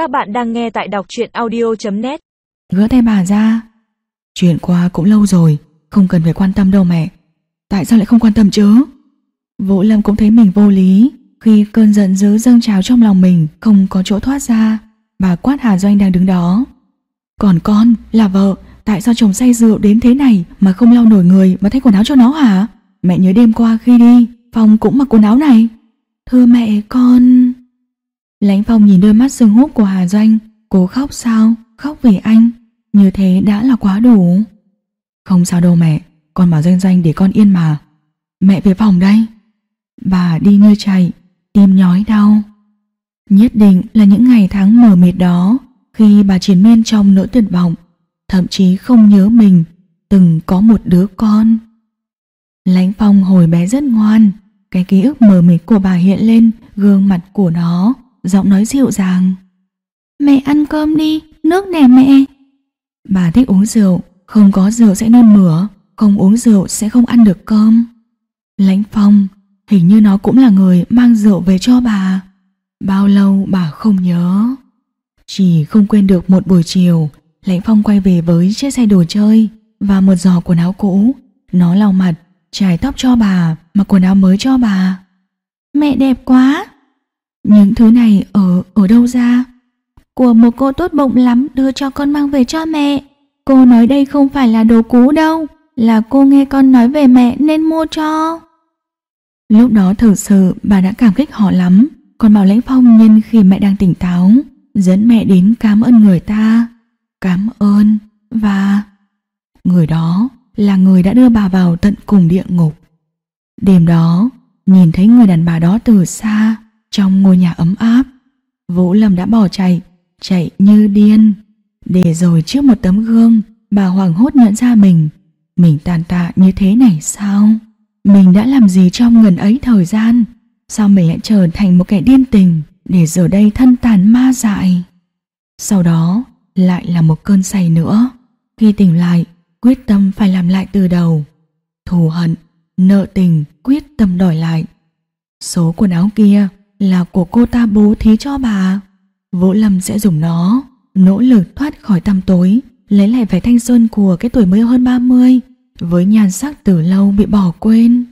Các bạn đang nghe tại đọc truyện audio.net Gỡ tay bà ra. Chuyện qua cũng lâu rồi, Không cần phải quan tâm đâu mẹ. Tại sao lại không quan tâm chứ? Vũ Lâm cũng thấy mình vô lý. Khi cơn giận dữ dâng trào trong lòng mình, Không có chỗ thoát ra, Bà quát Hà Doanh đang đứng đó. Còn con là vợ, Tại sao chồng say rượu đến thế này Mà không lau nổi người mà thay quần áo cho nó hả? Mẹ nhớ đêm qua khi đi Phong cũng mặc quần áo này. Thưa mẹ con. Lãnh Phong nhìn đôi mắt sưng húp của Hà Doanh, Cố khóc sao? Khóc vì anh. Như thế đã là quá đủ. Không sao đâu mẹ, Con bảo Doanh Doanh để con yên mà. Mẹ về phòng đây. Bà đi như chạy Tim nhói đau. Nhất định là những ngày tháng mờ mịt đó, Khi bà chiến miên trong nỗi tuyệt vọng, Thậm chí không nhớ mình, Từng có một đứa con. Lãnh Phong hồi bé rất ngoan, Cái ký ức mờ mịt của bà hiện lên Gương mặt của nó. Giọng nói dịu dàng. Mẹ ăn cơm đi, nước nè mẹ. Bà thích uống rượu Không có rượu sẽ nôn mửa Không uống rượu sẽ không ăn được cơm. Lãnh Phong Hình như nó cũng là người mang rượu về cho bà. Bao lâu bà không nhớ. Chỉ không quên được một buổi chiều Lãnh Phong quay về với chiếc xe đồ chơi Và một giỏ quần áo cũ. Nó lau mặt, trải tóc cho bà Mặc quần áo mới cho bà. Mẹ đẹp quá. Những thứ này ở ở đâu ra? Của một cô tốt bụng lắm, Đưa cho con mang về cho mẹ. Cô nói đây không phải là đồ cũ đâu, Là cô nghe con nói về mẹ nên mua cho. Lúc đó thực sự bà đã cảm kích họ lắm. Còn bảo lãnh phong nhân khi mẹ đang tỉnh táo, Dẫn mẹ đến cảm ơn người ta. Cảm ơn. Và Người đó là người đã đưa bà vào tận cùng địa ngục. Đêm đó, Nhìn thấy người đàn bà đó từ xa trong ngôi nhà ấm áp Vũ Lâm đã bỏ chạy Chạy như điên. Để rồi trước một tấm gương Bà hoàng hốt nhận ra mình. Mình tàn tạ như thế này sao? Mình đã làm gì trong ngần ấy thời gian? Sao mình lại trở thành một kẻ điên tình Để giờ đây thân tàn ma dại? Sau đó lại là một cơn say nữa. Khi tỉnh lại Quyết tâm phải làm lại từ đầu. Thù hận, nợ tình Quyết tâm đòi lại. Số quần áo kia là của cô ta bố thí cho bà. Vũ Lâm sẽ dùng nó, Nỗ lực thoát khỏi tăm tối, Lấy lại vẻ thanh xuân của cái tuổi mới hơn 30 Với nhan sắc từ lâu bị bỏ quên.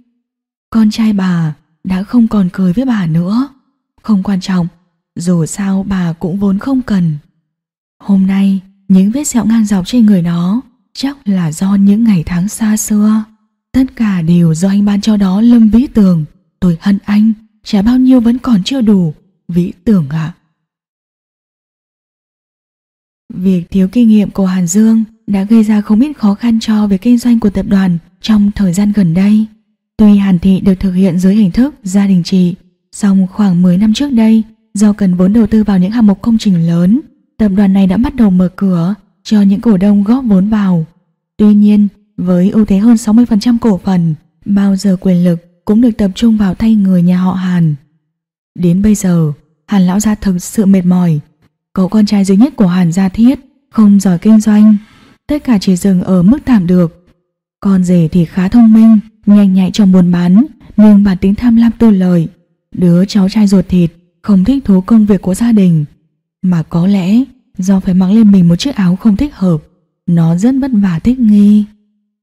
Con trai bà đã không còn cười với bà nữa. Không quan trọng, Dù sao bà cũng vốn không cần. Hôm nay, Những vết sẹo ngang dọc trên người nó Chắc là do những ngày tháng xa xưa. Tất cả đều do anh ban cho đó, Lâm Vĩ Tường. Tôi hận anh. Chả bao nhiêu vẫn còn chưa đủ Vĩ tưởng ạ Việc thiếu kinh nghiệm của Hàn Dương đã gây ra không ít khó khăn cho việc kinh doanh của tập đoàn trong thời gian gần đây. Tuy Hàn Thị được thực hiện dưới hình thức gia đình trị, song khoảng 10 năm trước đây, do cần vốn đầu tư vào những hạng mục công trình lớn, tập đoàn này đã bắt đầu mở cửa cho những cổ đông góp vốn vào. Tuy nhiên, với ưu thế hơn 60% cổ phần, bao giờ quyền lực cũng được tập trung vào tay người nhà họ Hàn. Đến bây giờ, Hàn lão gia thực sự mệt mỏi. Cậu con trai duy nhất của Hàn gia thiết, không giỏi kinh doanh, tất cả chỉ dừng ở mức tạm được. Con rể thì khá thông minh, nhanh nhạy trong buôn bán, nhưng bản tính tham lam tư lợi. Đứa cháu trai ruột thịt, không thích thú công việc của gia đình. Mà có lẽ do phải mặc lên mình một chiếc áo không thích hợp, nó rất vất vả thích nghi.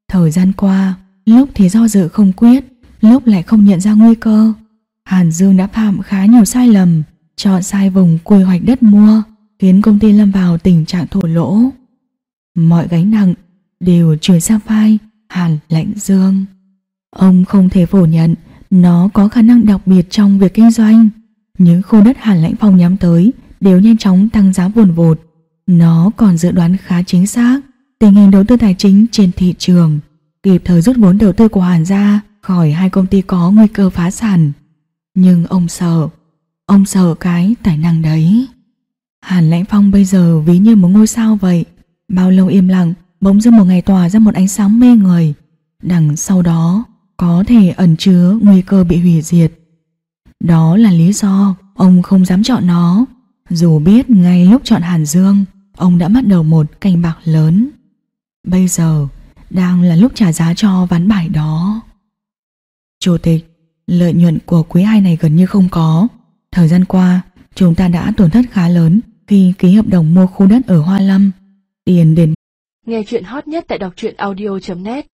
Thời gian qua, lúc thì do dự không quyết, lúc lại không nhận ra nguy cơ. Hàn Dương đã phạm khá nhiều sai lầm, chọn sai vùng quy hoạch đất mua, khiến công ty lâm vào tình trạng thua lỗ. Mọi gánh nặng đều chuyển sang vai Hàn Lãnh Dương. Ông không thể phủ nhận nó có khả năng đặc biệt trong việc kinh doanh. Những khu đất Hàn Lãnh Phong nhắm tới đều nhanh chóng tăng giá buồn vột. Nó còn dự đoán khá chính xác tình hình đầu tư tài chính trên thị trường, kịp thời rút vốn đầu tư của Hàn ra khỏi hai công ty có nguy cơ phá sản. Nhưng ông sợ, ông sợ cái tài năng đấy. Hàn Lãnh Phong bây giờ ví như một ngôi sao vậy, bao lâu im lặng, bỗng dưng một ngày tỏa ra một ánh sáng mê người. Đằng sau đó có thể ẩn chứa nguy cơ bị hủy diệt. Đó là lý do ông không dám chọn nó, dù biết ngay lúc chọn Hàn Dương, ông đã bắt đầu một canh bạc lớn. Bây giờ đang là lúc trả giá cho ván bài đó. Chủ tịch, lợi nhuận của quý hai này gần như không có. Thời gian qua, chúng ta đã tổn thất khá lớn khi ký hợp đồng mua khu đất ở Hoa Lâm. Tiền đền Nghe chuyện hot nhất tại đọc truyện audio.net